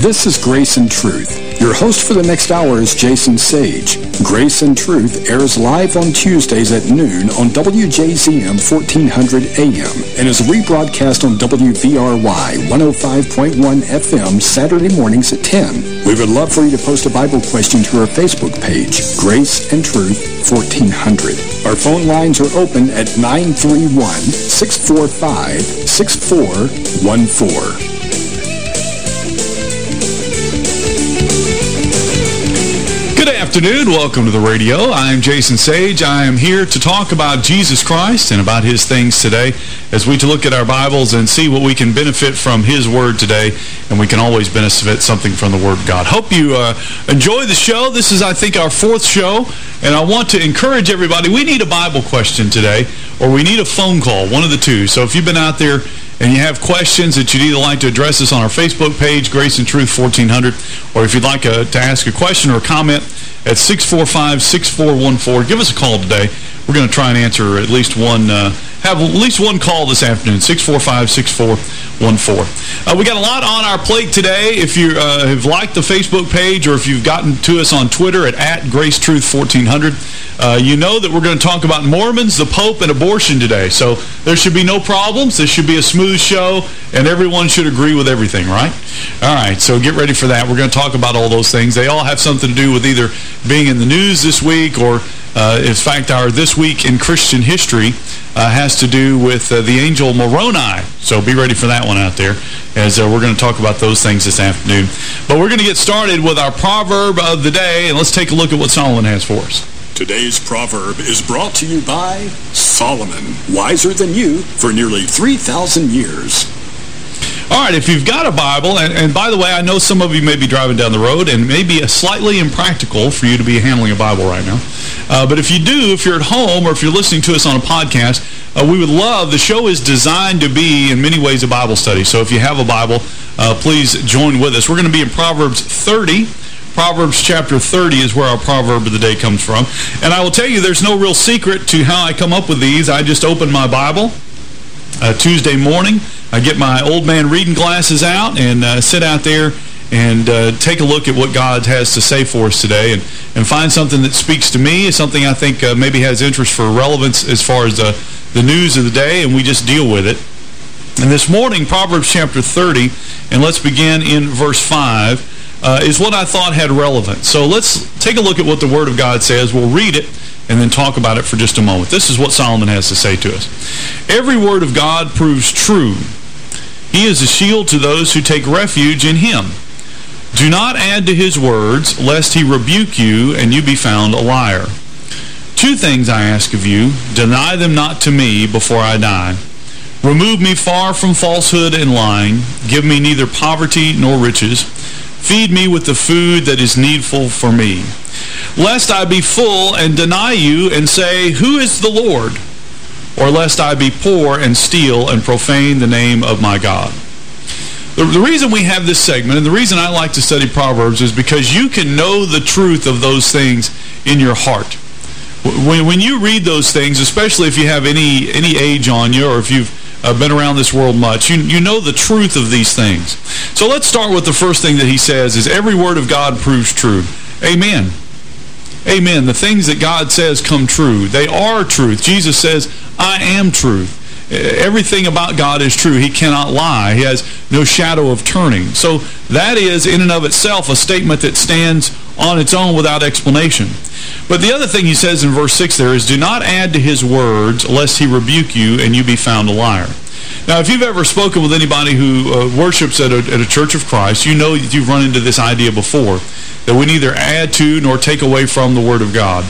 This is Grace and Truth. Your host for the next hour is Jason Sage. Grace and Truth airs live on Tuesdays at noon on WJZM 1400 AM and is rebroadcast on WVRY 105.1 FM Saturday mornings at 10. We would love for you to post a Bible question to our Facebook page, Grace and Truth 1400. Our phone lines are open at 931-645-6414. Afternoon. Welcome to the radio. I'm Jason Sage. I am here to talk about Jesus Christ and about his things today as we to look at our Bibles and see what we can benefit from his word today. And we can always benefit something from the word of God. Hope you uh, enjoy the show. This is, I think, our fourth show. And I want to encourage everybody, we need a Bible question today or we need a phone call, one of the two. So if you've been out there and you have questions that you'd either like to address us on our Facebook page, Grace and Truth 1400, or if you'd like a, to ask a question or a comment at 645-6414, give us a call today. We're going to try and answer at least one, uh, have at least one call this afternoon, 645-6414. Uh, we got a lot on our plate today. If you uh, have liked the Facebook page or if you've gotten to us on Twitter at, at GraceTruth1400, uh, you know that we're going to talk about Mormons, the Pope, and abortion today. So there should be no problems. This should be a smooth show, and everyone should agree with everything, right? All right, so get ready for that. We're going to talk about all those things. They all have something to do with either being in the news this week or, uh, in fact, our This Week in Christian History uh, has to do with uh, the angel Moroni. So be ready for that one out there as uh, we're going to talk about those things this afternoon. But we're going to get started with our proverb of the day, and let's take a look at what Solomon has for us. Today's proverb is brought to you by Solomon, wiser than you for nearly 3,000 years. All right, if you've got a Bible, and, and, by the way, I know some of you may be driving down the road, and may be slightly impractical for you to be handling a Bible right now. Uh, but if you do, if you're at home or if you're listening to us on a podcast, uh, we would love, the show is designed to be, in many ways, a Bible study. So if you have a Bible, uh, please join with us. We're going to be in Proverbs 30. Proverbs chapter 30 is where our proverb of the day comes from. And I will tell you, there's no real secret to how I come up with these. I just open my Bible uh, Tuesday morning. I get my old man reading glasses out and uh, sit out there and uh, take a look at what God has to say for us today and, and find something that speaks to me, something I think uh, maybe has interest for relevance as far as the, the news of the day, and we just deal with it. And this morning, Proverbs chapter 30, and let's begin in verse 5, uh, is what I thought had relevance. So let's take a look at what the Word of God says. We'll read it and then talk about it for just a moment. This is what Solomon has to say to us. Every word of God proves true. He is a shield to those who take refuge in him. Do not add to his words, lest he rebuke you and you be found a liar. Two things I ask of you, deny them not to me before I die. Remove me far from falsehood and lying. Give me neither poverty nor riches. Feed me with the food that is needful for me. Lest I be full and deny you and say, Who is the Lord? Or lest I be poor and steal and profane the name of my God. The, the reason we have this segment, and the reason I like to study Proverbs, is because you can know the truth of those things in your heart. When, when you read those things, especially if you have any, any age on you or if you've uh, been around this world much, you, you know the truth of these things. So let's start with the first thing that he says is every word of God proves true. Amen. Amen. The things that God says come true. They are truth. Jesus says, I am truth. Everything about God is true. He cannot lie. He has no shadow of turning. So that is, in and of itself, a statement that stands on its own without explanation. But the other thing he says in verse 6 there is, Do not add to his words, lest he rebuke you and you be found a liar. Now, if you've ever spoken with anybody who uh, worships at a, at a church of Christ, you know that you've run into this idea before, that we neither add to nor take away from the Word of God.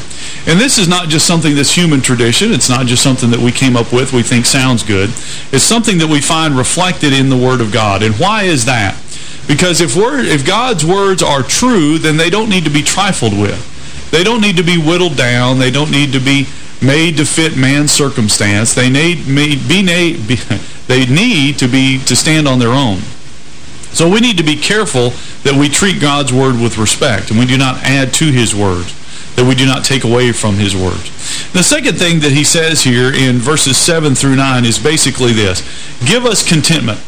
And this is not just something that's human tradition. It's not just something that we came up with we think sounds good. It's something that we find reflected in the Word of God. And why is that? Because if, word, if God's words are true, then they don't need to be trifled with. They don't need to be whittled down. They don't need to be made to fit man's circumstance. They need, be, be, they need to be to stand on their own. So we need to be careful that we treat God's word with respect and we do not add to his word, that we do not take away from his word. The second thing that he says here in verses 7 through 9 is basically this. Give us contentment.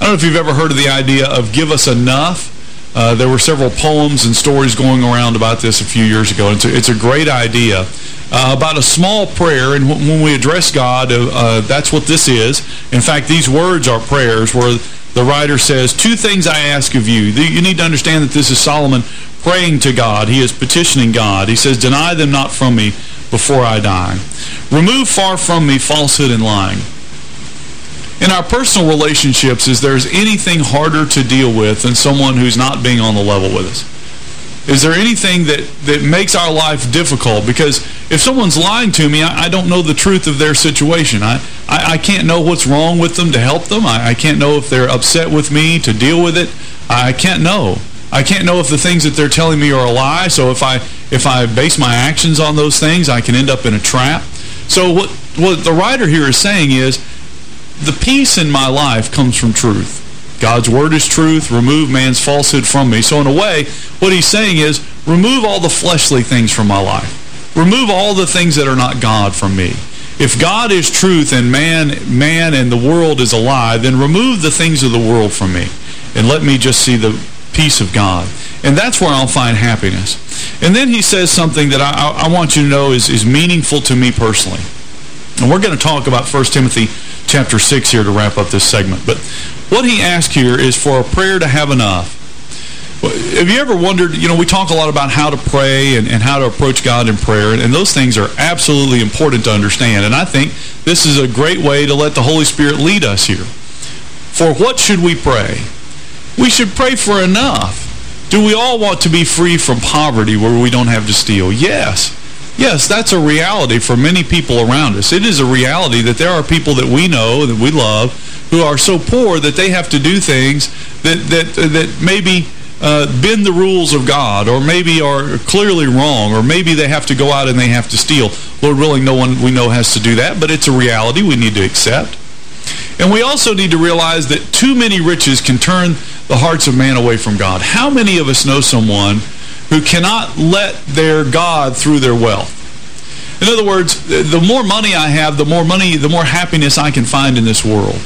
I don't know if you've ever heard of the idea of give us enough. Uh, there were several poems and stories going around about this a few years ago. It's a, it's a great idea uh, about a small prayer. And when we address God, uh, uh, that's what this is. In fact, these words are prayers where the writer says, two things I ask of you. You need to understand that this is Solomon praying to God. He is petitioning God. He says, deny them not from me before I die. Remove far from me falsehood and lying. In our personal relationships, is there's anything harder to deal with than someone who's not being on the level with us? Is there anything that, that makes our life difficult? Because if someone's lying to me, I, I don't know the truth of their situation. I, I, I, can't know what's wrong with them to help them. I, I can't know if they're upset with me to deal with it. I can't know. I can't know if the things that they're telling me are a lie. So if I if I base my actions on those things, I can end up in a trap. So what what the writer here is saying is the peace in my life comes from truth. God's word is truth. Remove man's falsehood from me. So in a way, what he's saying is remove all the fleshly things from my life. Remove all the things that are not God from me. If God is truth and man, man and the world is a lie, then remove the things of the world from me and let me just see the peace of God. And that's where I'll find happiness. And then he says something that I, I want you to know is, is meaningful to me personally. And we're going to talk about 1 Timothy chapter 6 here to wrap up this segment. But what he asks here is for a prayer to have enough. Have you ever wondered, you know, we talk a lot about how to pray and, and how to approach God in prayer, and, and those things are absolutely important to understand. And I think this is a great way to let the Holy Spirit lead us here. For what should we pray? We should pray for enough. Do we all want to be free from poverty where we don't have to steal? Yes. Yes, that's a reality for many people around us. It is a reality that there are people that we know, that we love, who are so poor that they have to do things that, that, that maybe uh, bend the rules of God or maybe are clearly wrong or maybe they have to go out and they have to steal. Lord willing, no one we know has to do that, but it's a reality we need to accept. And we also need to realize that too many riches can turn the hearts of man away from God. How many of us know someone who cannot let their God through their wealth. In other words, the more money I have, the more money, the more happiness I can find in this world.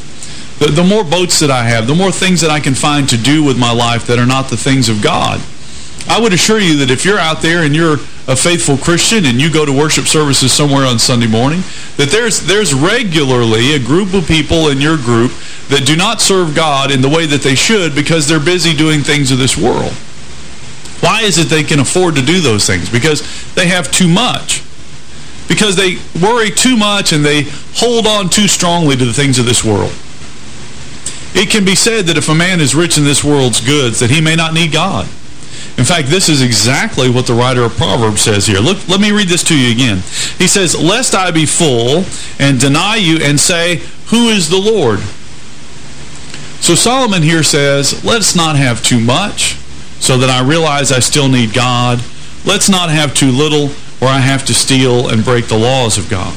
The, the more boats that I have, the more things that I can find to do with my life that are not the things of God. I would assure you that if you're out there and you're a faithful Christian and you go to worship services somewhere on Sunday morning, that there's there's regularly a group of people in your group that do not serve God in the way that they should because they're busy doing things of this world. Why is it they can afford to do those things? Because they have too much. Because they worry too much and they hold on too strongly to the things of this world. It can be said that if a man is rich in this world's goods, that he may not need God. In fact, this is exactly what the writer of Proverbs says here. Look, let me read this to you again. He says, Lest I be full and deny you and say, Who is the Lord? So Solomon here says, let's not have too much so that I realize I still need God. Let's not have too little or I have to steal and break the laws of God.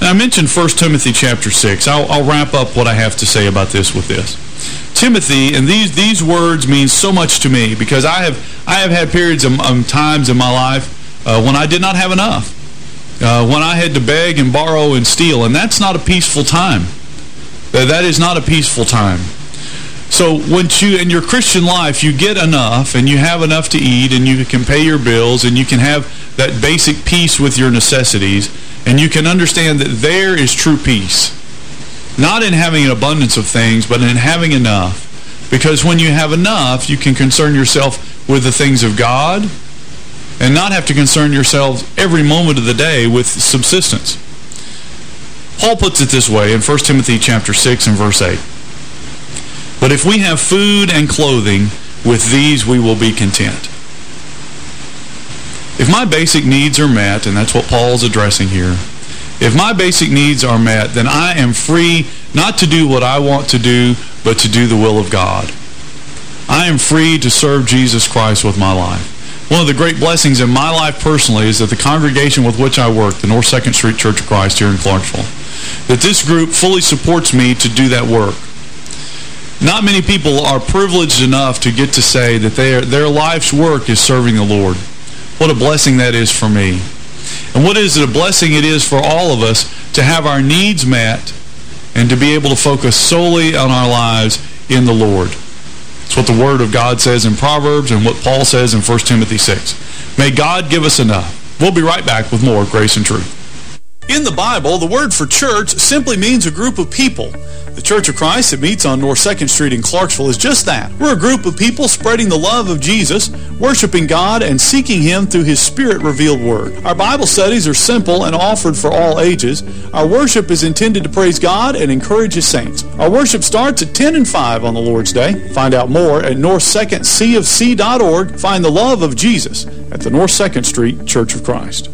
And I mentioned 1 Timothy chapter 6. I'll, I'll wrap up what I have to say about this with this. Timothy, and these these words mean so much to me because I have I have had periods of um, times in my life uh, when I did not have enough, uh, when I had to beg and borrow and steal, and that's not a peaceful time. That is not a peaceful time. So once you, in your Christian life, you get enough and you have enough to eat and you can pay your bills and you can have that basic peace with your necessities and you can understand that there is true peace. Not in having an abundance of things, but in having enough. Because when you have enough, you can concern yourself with the things of God and not have to concern yourselves every moment of the day with subsistence. Paul puts it this way in 1 Timothy chapter 6 and verse 8. But if we have food and clothing, with these we will be content. If my basic needs are met, and that's what Paul's addressing here, if my basic needs are met, then I am free not to do what I want to do, but to do the will of God. I am free to serve Jesus Christ with my life. One of the great blessings in my life personally is that the congregation with which I work, the North 2nd Street Church of Christ here in Clarksville, that this group fully supports me to do that work. Not many people are privileged enough to get to say that their their life's work is serving the Lord. What a blessing that is for me. And what is it a blessing it is for all of us to have our needs met and to be able to focus solely on our lives in the Lord. It's what the Word of God says in Proverbs and what Paul says in 1 Timothy 6. May God give us enough. We'll be right back with more Grace and Truth. In the Bible, the word for church simply means a group of people. The Church of Christ that meets on North 2nd Street in Clarksville is just that. We're a group of people spreading the love of Jesus, worshiping God, and seeking Him through His Spirit-revealed Word. Our Bible studies are simple and offered for all ages. Our worship is intended to praise God and encourage His saints. Our worship starts at 10 and 5 on the Lord's Day. Find out more at north2ndcofc.org. Find the love of Jesus at the North 2nd Street Church of Christ.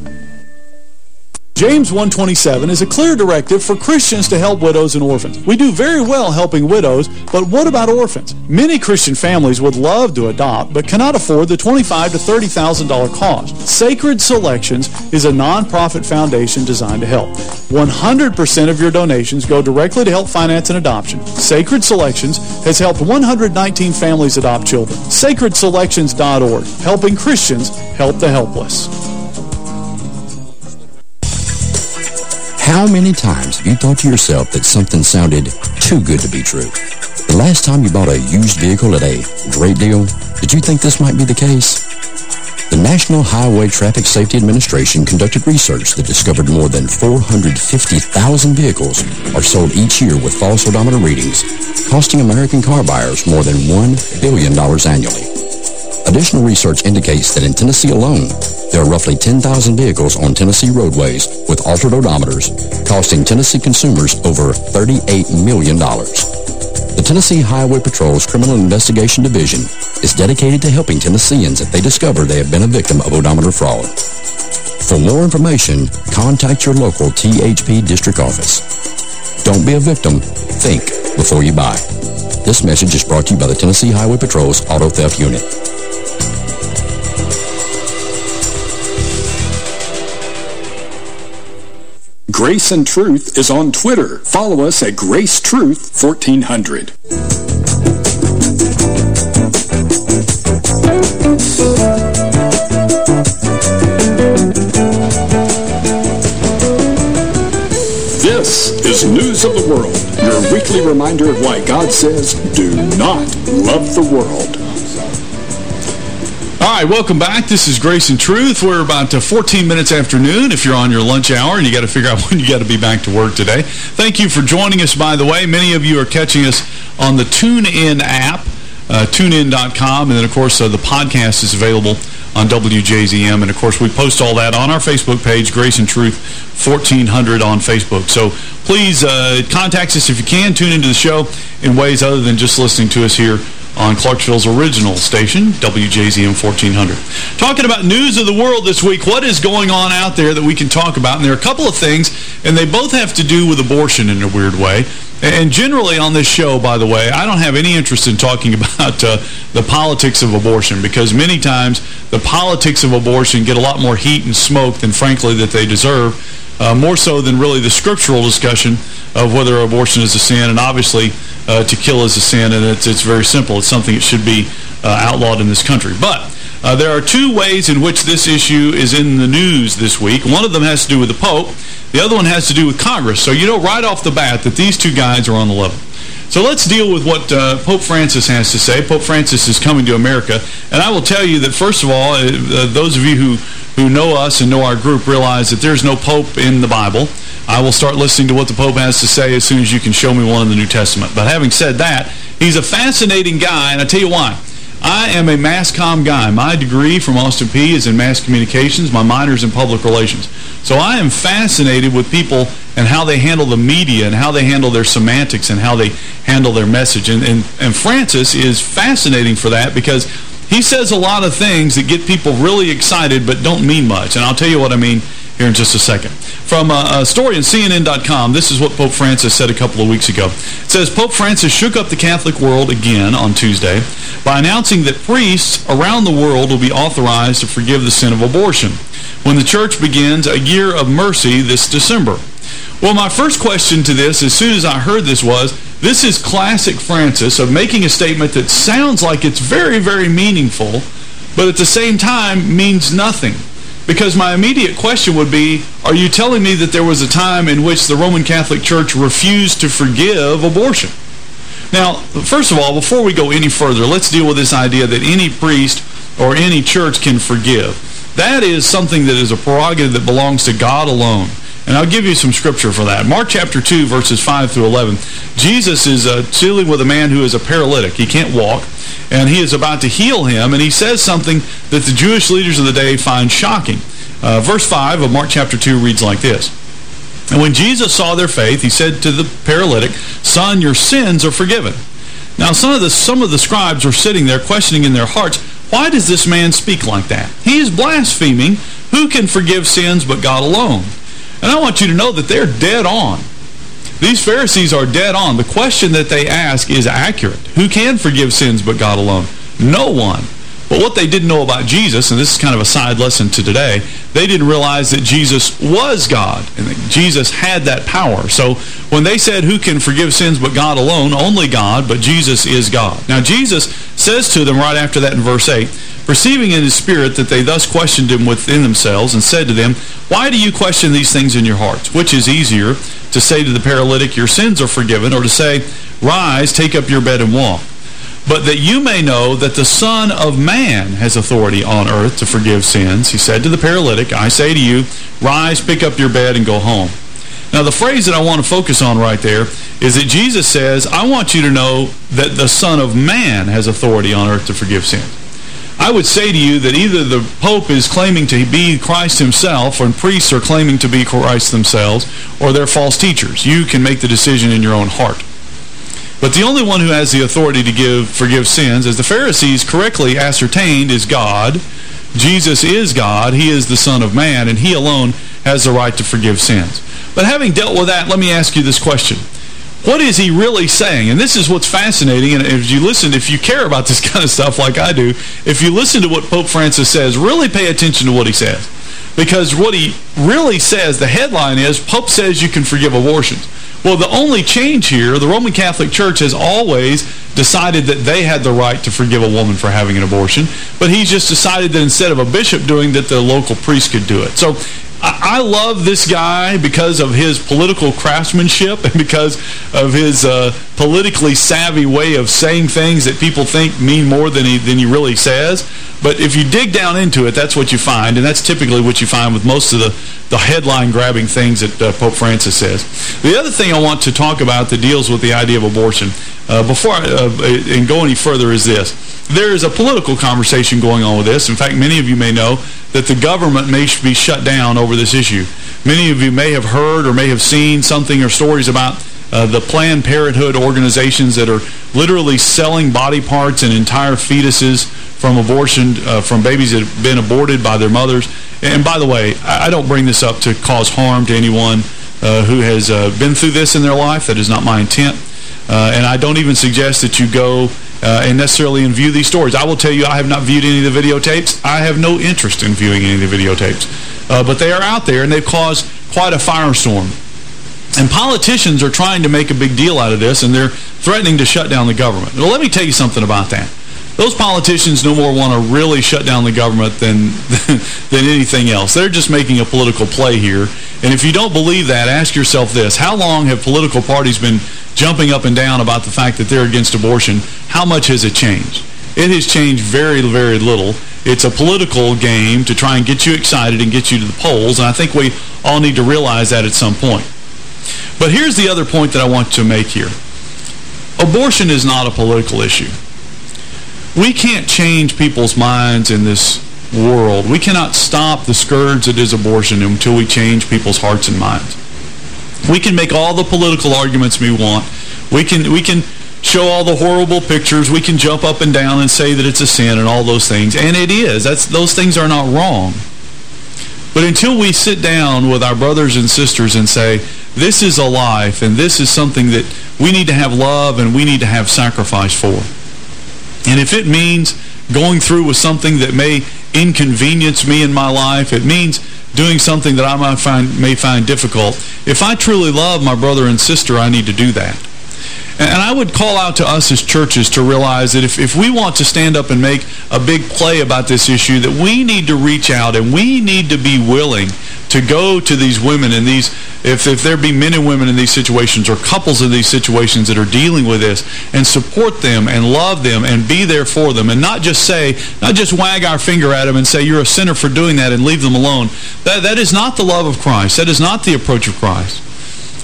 James 1.27 is a clear directive for Christians to help widows and orphans. We do very well helping widows, but what about orphans? Many Christian families would love to adopt, but cannot afford the $25,000 to $30,000 cost. Sacred Selections is a nonprofit foundation designed to help. 100% of your donations go directly to help finance an adoption. Sacred Selections has helped 119 families adopt children. SacredSelections.org, helping Christians help the helpless. How many times have you thought to yourself that something sounded too good to be true? The last time you bought a used vehicle at a great deal, did you think this might be the case? The National Highway Traffic Safety Administration conducted research that discovered more than 450,000 vehicles are sold each year with false odometer readings, costing American car buyers more than $1 billion annually. Additional research indicates that in Tennessee alone, there are roughly 10,000 vehicles on Tennessee roadways with altered odometers, costing Tennessee consumers over $38 million. The Tennessee Highway Patrol's Criminal Investigation Division is dedicated to helping Tennesseans if they discover they have been a victim of odometer fraud. For more information, contact your local THP district office. Don't be a victim. Think before you buy. This message is brought to you by the Tennessee Highway Patrol's Auto Theft Unit. Grace and Truth is on Twitter. Follow us at Grace Truth 1400. This is News of the World, your weekly reminder of why God says, do not love the world. All right, welcome back. This is Grace and Truth. We're about uh, 14 minutes after noon if you're on your lunch hour and you got to figure out when you got to be back to work today. Thank you for joining us, by the way. Many of you are catching us on the TuneIn app, uh, tunein.com, and then, of course, uh, the podcast is available on WJZM. And, of course, we post all that on our Facebook page, Grace and Truth 1400 on Facebook. So please uh, contact us if you can. Tune into the show in ways other than just listening to us here on Clarksville's original station, WJZM 1400. Talking about news of the world this week, what is going on out there that we can talk about? And there are a couple of things, and they both have to do with abortion in a weird way. And generally on this show, by the way, I don't have any interest in talking about uh, the politics of abortion because many times the politics of abortion get a lot more heat and smoke than, frankly, that they deserve. Uh, more so than really the scriptural discussion of whether abortion is a sin. And obviously, uh, to kill is a sin, and it's, it's very simple. It's something that should be uh, outlawed in this country. But uh, there are two ways in which this issue is in the news this week. One of them has to do with the Pope. The other one has to do with Congress. So you know right off the bat that these two guys are on the level. So let's deal with what uh, Pope Francis has to say. Pope Francis is coming to America. And I will tell you that, first of all, uh, those of you who, who know us and know our group realize that there's no Pope in the Bible. I will start listening to what the Pope has to say as soon as you can show me one in the New Testament. But having said that, he's a fascinating guy, and I tell you why. I am a mass comm guy. My degree from Austin Peay is in mass communications. My minor's in public relations. So I am fascinated with people and how they handle the media and how they handle their semantics and how they handle their message. And, and, and Francis is fascinating for that because he says a lot of things that get people really excited but don't mean much. And I'll tell you what I mean here in just a second. From a, a story in CNN.com, this is what Pope Francis said a couple of weeks ago. It says, Pope Francis shook up the Catholic world again on Tuesday by announcing that priests around the world will be authorized to forgive the sin of abortion when the church begins a year of mercy this December. Well, my first question to this, as soon as I heard this was, this is classic Francis of making a statement that sounds like it's very, very meaningful, but at the same time means nothing. Because my immediate question would be, are you telling me that there was a time in which the Roman Catholic Church refused to forgive abortion? Now, first of all, before we go any further, let's deal with this idea that any priest or any church can forgive. That is something that is a prerogative that belongs to God alone. And I'll give you some scripture for that. Mark chapter 2, verses 5 through 11. Jesus is uh, dealing with a man who is a paralytic. He can't walk, and he is about to heal him, and he says something that the Jewish leaders of the day find shocking. Uh, verse 5 of Mark chapter 2 reads like this. And when Jesus saw their faith, he said to the paralytic, Son, your sins are forgiven. Now some of the some of the scribes were sitting there questioning in their hearts, why does this man speak like that? He is blaspheming. Who can forgive sins but God alone? And I want you to know that they're dead on. These Pharisees are dead on. The question that they ask is accurate. Who can forgive sins but God alone? No one. But what they didn't know about Jesus, and this is kind of a side lesson to today, they didn't realize that Jesus was God, and that Jesus had that power. So when they said, who can forgive sins but God alone, only God, but Jesus is God. Now Jesus says to them right after that in verse 8, perceiving in his spirit that they thus questioned him within themselves, and said to them, Why do you question these things in your hearts? Which is easier, to say to the paralytic, Your sins are forgiven, or to say, Rise, take up your bed and walk? But that you may know that the Son of Man has authority on earth to forgive sins, he said to the paralytic, I say to you, rise, pick up your bed, and go home. Now, the phrase that I want to focus on right there is that Jesus says, I want you to know that the Son of Man has authority on earth to forgive sins. I would say to you that either the Pope is claiming to be Christ himself or priests are claiming to be Christ themselves or they're false teachers. You can make the decision in your own heart. But the only one who has the authority to give forgive sins, as the Pharisees correctly ascertained, is God. Jesus is God. He is the Son of Man, and He alone has the right to forgive sins. But having dealt with that, let me ask you this question. What is he really saying? And this is what's fascinating, and if you listen, if you care about this kind of stuff like I do, if you listen to what Pope Francis says, really pay attention to what he says. Because what he really says, the headline is, Pope says you can forgive abortions. Well, the only change here, the Roman Catholic Church has always decided that they had the right to forgive a woman for having an abortion, but he's just decided that instead of a bishop doing that, the local priest could do it. So I love this guy because of his political craftsmanship and because of his uh, politically savvy way of saying things that people think mean more than he, than he really says. But if you dig down into it, that's what you find, and that's typically what you find with most of the, the headline-grabbing things that uh, Pope Francis says. The other thing I want to talk about that deals with the idea of abortion, uh, before I, uh, and go any further, is this. There is a political conversation going on with this. In fact, many of you may know that the government may be shut down over this issue. Many of you may have heard or may have seen something or stories about uh, the Planned Parenthood organizations that are literally selling body parts and entire fetuses from abortion, uh, from babies that have been aborted by their mothers. And by the way, I don't bring this up to cause harm to anyone uh, who has uh, been through this in their life. That is not my intent. Uh, and I don't even suggest that you go uh, and necessarily in view these stories. I will tell you I have not viewed any of the videotapes. I have no interest in viewing any of the videotapes. But they are out there, and they've caused quite a firestorm. And politicians are trying to make a big deal out of this, and they're threatening to shut down the government. Well, let me tell you something about that. Those politicians no more want to really shut down the government than, than anything else. They're just making a political play here. And if you don't believe that, ask yourself this. How long have political parties been jumping up and down about the fact that they're against abortion? How much has it changed? It has changed very, very little. It's a political game to try and get you excited and get you to the polls, and I think we all need to realize that at some point. But here's the other point that I want to make here. Abortion is not a political issue. We can't change people's minds in this world. We cannot stop the scourge that is abortion until we change people's hearts and minds. We can make all the political arguments we want. We can we can show all the horrible pictures. We can jump up and down and say that it's a sin and all those things. And it is. That's Those things are not wrong. But until we sit down with our brothers and sisters and say, this is a life and this is something that we need to have love and we need to have sacrifice for. And if it means going through with something that may inconvenience me in my life. It means doing something that I might find, may find difficult. If I truly love my brother and sister, I need to do that. And I would call out to us as churches to realize that if, if we want to stand up and make a big play about this issue, that we need to reach out and we need to be willing to go to these women and these, if, if there be men and women in these situations or couples in these situations that are dealing with this and support them and love them and be there for them and not just say, not just wag our finger at them and say you're a sinner for doing that and leave them alone. That, that is not the love of Christ. That is not the approach of Christ.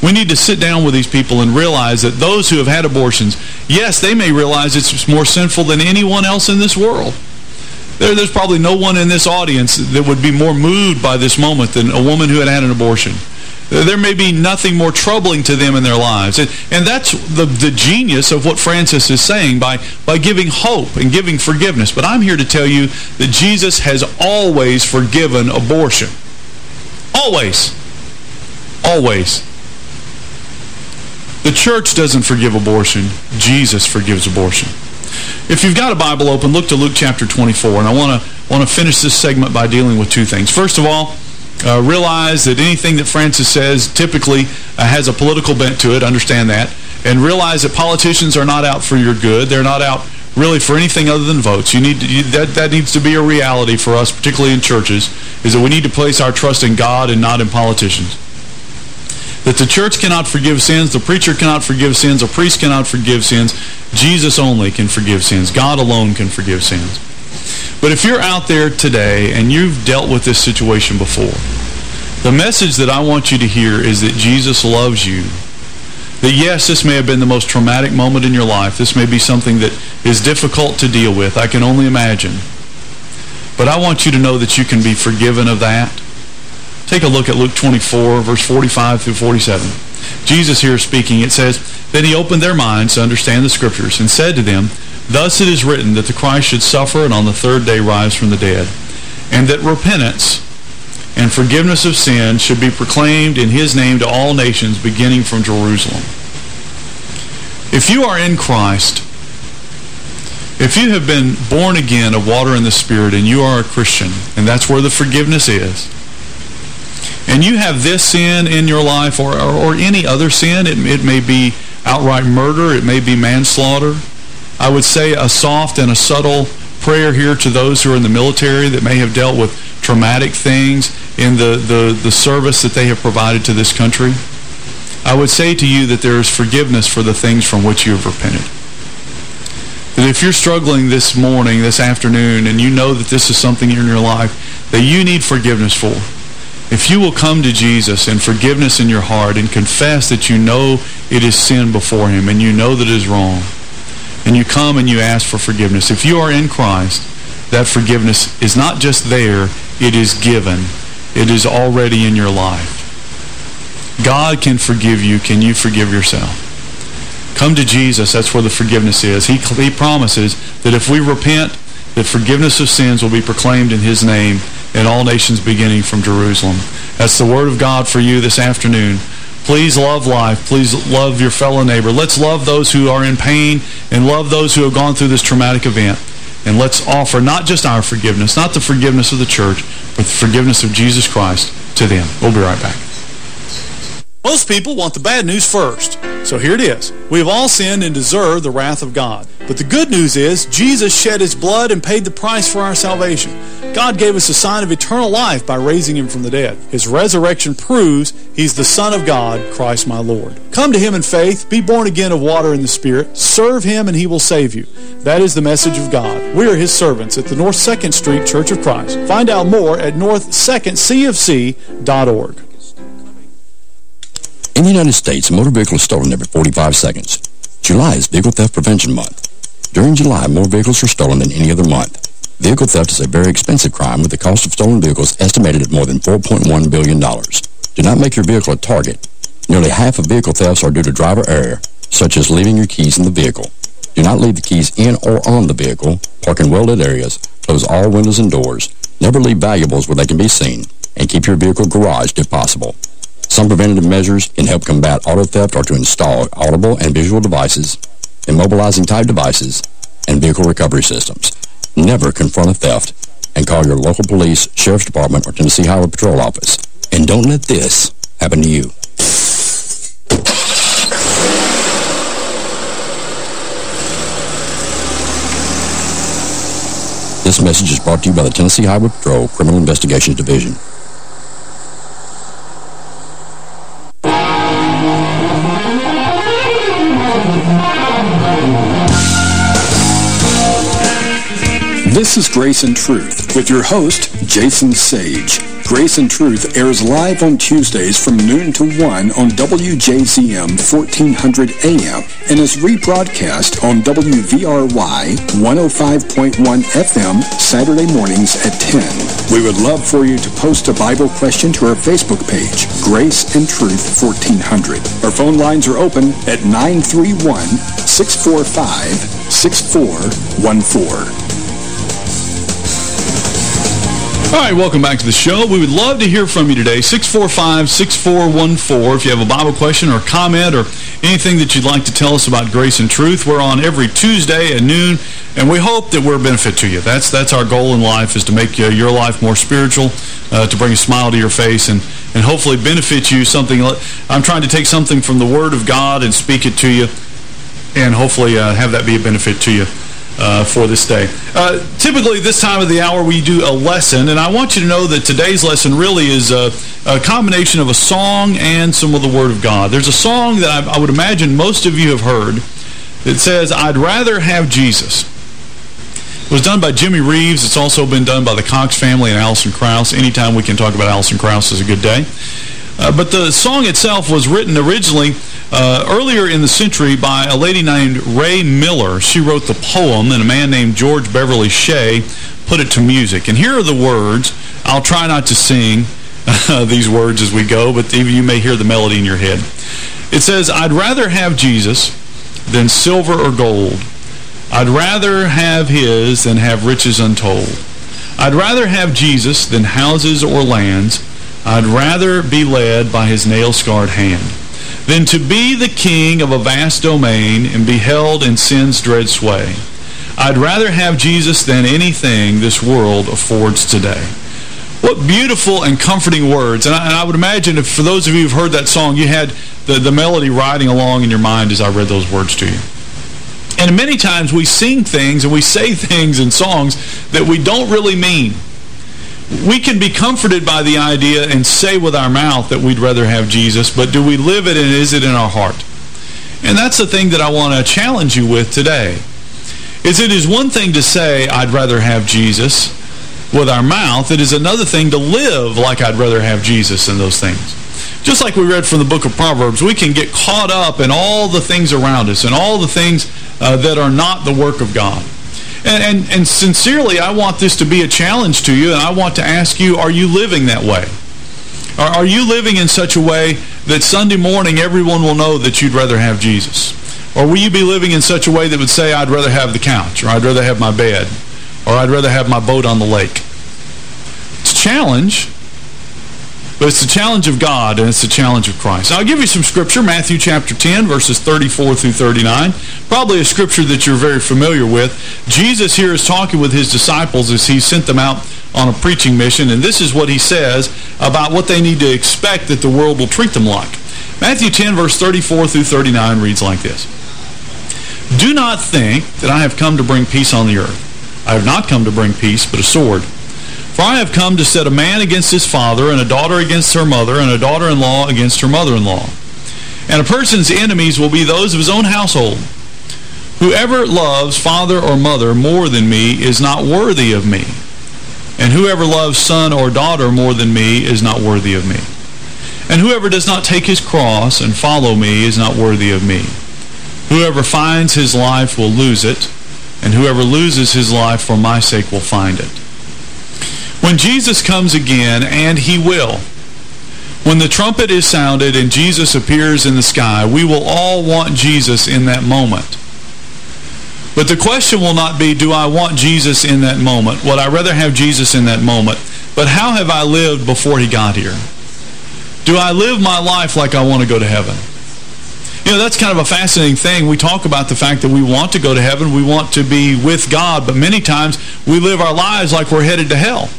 We need to sit down with these people and realize that those who have had abortions, yes, they may realize it's more sinful than anyone else in this world. There, there's probably no one in this audience that would be more moved by this moment than a woman who had had an abortion. There may be nothing more troubling to them in their lives. And, and that's the, the genius of what Francis is saying by, by giving hope and giving forgiveness. But I'm here to tell you that Jesus has always forgiven abortion. Always. Always. The church doesn't forgive abortion. Jesus forgives abortion. If you've got a Bible open, look to Luke chapter 24. And I want to want to finish this segment by dealing with two things. First of all, uh, realize that anything that Francis says typically uh, has a political bent to it. Understand that. And realize that politicians are not out for your good. They're not out really for anything other than votes. You need to, you, that that needs to be a reality for us, particularly in churches, is that we need to place our trust in God and not in politicians that the church cannot forgive sins, the preacher cannot forgive sins, a priest cannot forgive sins. Jesus only can forgive sins. God alone can forgive sins. But if you're out there today and you've dealt with this situation before, the message that I want you to hear is that Jesus loves you. That yes, this may have been the most traumatic moment in your life. This may be something that is difficult to deal with. I can only imagine. But I want you to know that you can be forgiven of that Take a look at Luke 24, verse 45 through 47. Jesus here speaking, it says, Then he opened their minds to understand the Scriptures and said to them, Thus it is written that the Christ should suffer and on the third day rise from the dead, and that repentance and forgiveness of sin should be proclaimed in his name to all nations, beginning from Jerusalem. If you are in Christ, if you have been born again of water and the Spirit, and you are a Christian, and that's where the forgiveness is, and you have this sin in your life or, or, or any other sin, it, it may be outright murder, it may be manslaughter. I would say a soft and a subtle prayer here to those who are in the military that may have dealt with traumatic things in the, the, the service that they have provided to this country. I would say to you that there is forgiveness for the things from which you have repented. That if you're struggling this morning, this afternoon, and you know that this is something in your life that you need forgiveness for, if you will come to Jesus and forgiveness in your heart and confess that you know it is sin before him and you know that it is wrong, and you come and you ask for forgiveness, if you are in Christ, that forgiveness is not just there, it is given. It is already in your life. God can forgive you. Can you forgive yourself? Come to Jesus. That's where the forgiveness is. He, he promises that if we repent, that forgiveness of sins will be proclaimed in his name in all nations beginning from Jerusalem. That's the word of God for you this afternoon. Please love life. Please love your fellow neighbor. Let's love those who are in pain and love those who have gone through this traumatic event. And let's offer not just our forgiveness, not the forgiveness of the church, but the forgiveness of Jesus Christ to them. We'll be right back. Most people want the bad news first. So here it is. We have all sinned and deserve the wrath of God. But the good news is Jesus shed his blood and paid the price for our salvation. God gave us a sign of eternal life by raising him from the dead. His resurrection proves he's the Son of God, Christ my Lord. Come to him in faith, be born again of water and the Spirit, serve him and he will save you. That is the message of God. We are his servants at the North 2nd Street Church of Christ. Find out more at north2ndcfc.org. In the United States, a motor vehicle is stolen every 45 seconds. July is Vehicle Theft Prevention Month. During July, more vehicles are stolen than any other month. Vehicle theft is a very expensive crime with the cost of stolen vehicles estimated at more than $4.1 billion. Do not make your vehicle a target. Nearly half of vehicle thefts are due to driver error, such as leaving your keys in the vehicle. Do not leave the keys in or on the vehicle. Park in well-lit areas. Close all windows and doors. Never leave valuables where they can be seen. And keep your vehicle garaged if possible. Some preventative measures can help combat auto theft are to install audible and visual devices, immobilizing type devices, and vehicle recovery systems. Never confront a theft and call your local police, sheriff's department, or Tennessee Highway Patrol office. And don't let this happen to you. This message is brought to you by the Tennessee Highway Patrol Criminal Investigations Division. This is Grace and Truth with your host, Jason Sage. Grace and Truth airs live on Tuesdays from noon to 1 on WJZM 1400 AM and is rebroadcast on WVRY 105.1 FM Saturday mornings at 10. We would love for you to post a Bible question to our Facebook page, Grace and Truth 1400. Our phone lines are open at 931-645-6414. All right, welcome back to the show. We would love to hear from you today, 645-6414. If you have a Bible question or comment or anything that you'd like to tell us about grace and truth, we're on every Tuesday at noon, and we hope that we're a benefit to you. That's that's our goal in life, is to make uh, your life more spiritual, uh, to bring a smile to your face, and, and hopefully benefit you something. I'm trying to take something from the Word of God and speak it to you, and hopefully uh, have that be a benefit to you uh, for this day. Uh, typically, this time of the hour, we do a lesson, and I want you to know that today's lesson really is a, a combination of a song and some of the Word of God. There's a song that I, I would imagine most of you have heard that says, I'd rather have Jesus. It was done by Jimmy Reeves. It's also been done by the Cox family and Alison Krauss. Anytime we can talk about Alison Krauss is a good day. Uh, but the song itself was written originally uh, earlier in the century by a lady named Rhea Miller. She wrote the poem, and a man named George Beverly Shea put it to music. And here are the words. I'll try not to sing these words as we go, but even you may hear the melody in your head. It says, I'd rather have Jesus than silver or gold. I'd rather have his than have riches untold. I'd rather have Jesus than houses or lands. I'd rather be led by his nail-scarred hand than to be the king of a vast domain and be held in sin's dread sway. I'd rather have Jesus than anything this world affords today. What beautiful and comforting words. And I, and I, would imagine if for those of you who've heard that song, you had the, the melody riding along in your mind as I read those words to you. And many times we sing things and we say things in songs that we don't really mean we can be comforted by the idea and say with our mouth that we'd rather have Jesus, but do we live it and is it in our heart? And that's the thing that I want to challenge you with today. Is it is one thing to say, I'd rather have Jesus with our mouth. It is another thing to live like I'd rather have Jesus in those things. Just like we read from the book of Proverbs, we can get caught up in all the things around us and all the things uh, that are not the work of God. And, and, and sincerely, I want this to be a challenge to you, and I want to ask you, are you living that way? Are, are you living in such a way that Sunday morning everyone will know that you'd rather have Jesus? Or will you be living in such a way that would say, I'd rather have the couch, or I'd rather have my bed, or I'd rather have my boat on the lake? It's a challenge, but it's the challenge of God, and it's the challenge of Christ. Now, I'll give you some scripture, Matthew chapter 10, verses 34 through 39. Probably a scripture that you're very familiar with. Jesus here is talking with his disciples as he sent them out on a preaching mission, and this is what he says about what they need to expect that the world will treat them like. Matthew 10, verse 34 through 39 reads like this. Do not think that I have come to bring peace on the earth. I have not come to bring peace, but a sword. For I have come to set a man against his father, and a daughter against her mother, and a daughter-in-law against her mother-in-law. And a person's enemies will be those of his own household. Whoever loves father or mother more than me is not worthy of me. And whoever loves son or daughter more than me is not worthy of me. And whoever does not take his cross and follow me is not worthy of me. Whoever finds his life will lose it, and whoever loses his life for my sake will find it. When Jesus comes again, and he will, when the trumpet is sounded and Jesus appears in the sky, we will all want Jesus in that moment. But the question will not be, do I want Jesus in that moment? Would I rather have Jesus in that moment? But how have I lived before he got here? Do I live my life like I want to go to heaven? You know, that's kind of a fascinating thing. We talk about the fact that we want to go to heaven, we want to be with God, but many times we live our lives like we're headed to hell.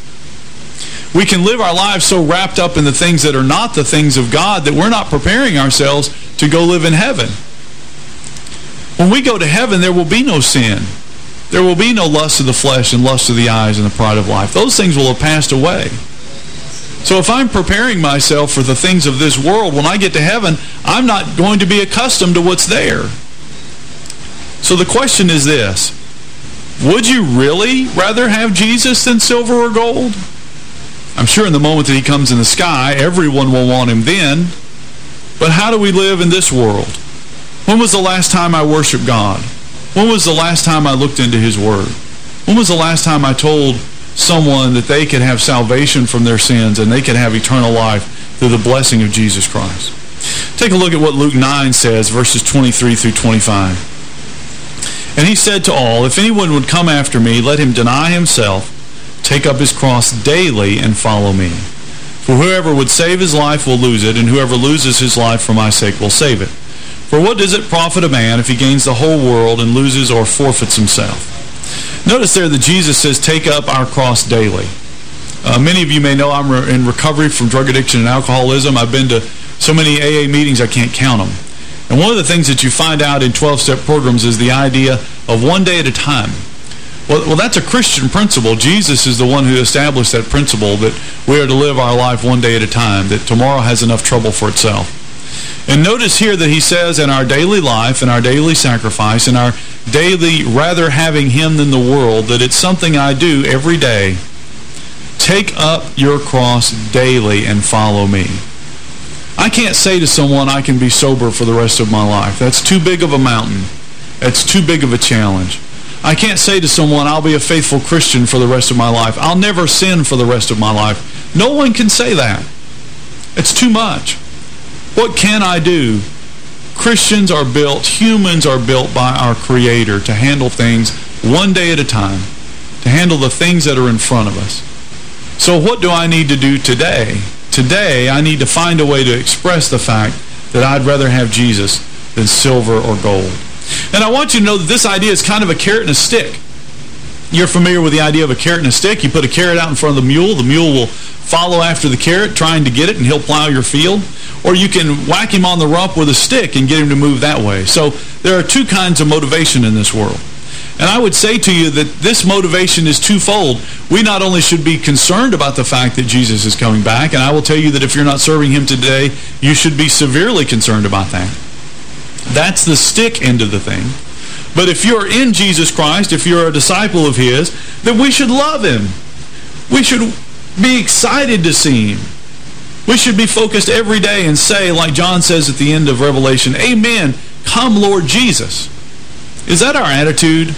We can live our lives so wrapped up in the things that are not the things of God that we're not preparing ourselves to go live in heaven. When we go to heaven, there will be no sin. There will be no lust of the flesh and lust of the eyes and the pride of life. Those things will have passed away. So if I'm preparing myself for the things of this world, when I get to heaven, I'm not going to be accustomed to what's there. So the question is this. Would you really rather have Jesus than silver or gold? I'm sure in the moment that he comes in the sky, everyone will want him then. But how do we live in this world? When was the last time I worshiped God? When was the last time I looked into his word? When was the last time I told someone that they could have salvation from their sins and they could have eternal life through the blessing of Jesus Christ? Take a look at what Luke 9 says, verses 23 through 25. And he said to all, If anyone would come after me, let him deny himself, take up his cross daily and follow me. For whoever would save his life will lose it, and whoever loses his life for my sake will save it. For what does it profit a man if he gains the whole world and loses or forfeits himself? Notice there that Jesus says, take up our cross daily. Uh, many of you may know I'm re in recovery from drug addiction and alcoholism. I've been to so many AA meetings I can't count them. And one of the things that you find out in 12-step programs is the idea of one day at a time. Well, well, that's a Christian principle. Jesus is the one who established that principle that we are to live our life one day at a time, that tomorrow has enough trouble for itself. And notice here that he says in our daily life, in our daily sacrifice, in our daily rather having him than the world, that it's something I do every day. Take up your cross daily and follow me. I can't say to someone I can be sober for the rest of my life. That's too big of a mountain. That's too big of a challenge. I can't say to someone, I'll be a faithful Christian for the rest of my life. I'll never sin for the rest of my life. No one can say that. It's too much. What can I do? Christians are built, humans are built by our Creator to handle things one day at a time, to handle the things that are in front of us. So what do I need to do today? Today, I need to find a way to express the fact that I'd rather have Jesus than silver or gold. And I want you to know that this idea is kind of a carrot and a stick. You're familiar with the idea of a carrot and a stick. You put a carrot out in front of the mule. The mule will follow after the carrot, trying to get it, and he'll plow your field. Or you can whack him on the rump with a stick and get him to move that way. So there are two kinds of motivation in this world. And I would say to you that this motivation is twofold. We not only should be concerned about the fact that Jesus is coming back, and I will tell you that if you're not serving him today, you should be severely concerned about that. That's the stick end of the thing. But if you're in Jesus Christ, if you're a disciple of his, then we should love him. We should be excited to see him. We should be focused every day and say, like John says at the end of Revelation, Amen, come Lord Jesus. Is that our attitude?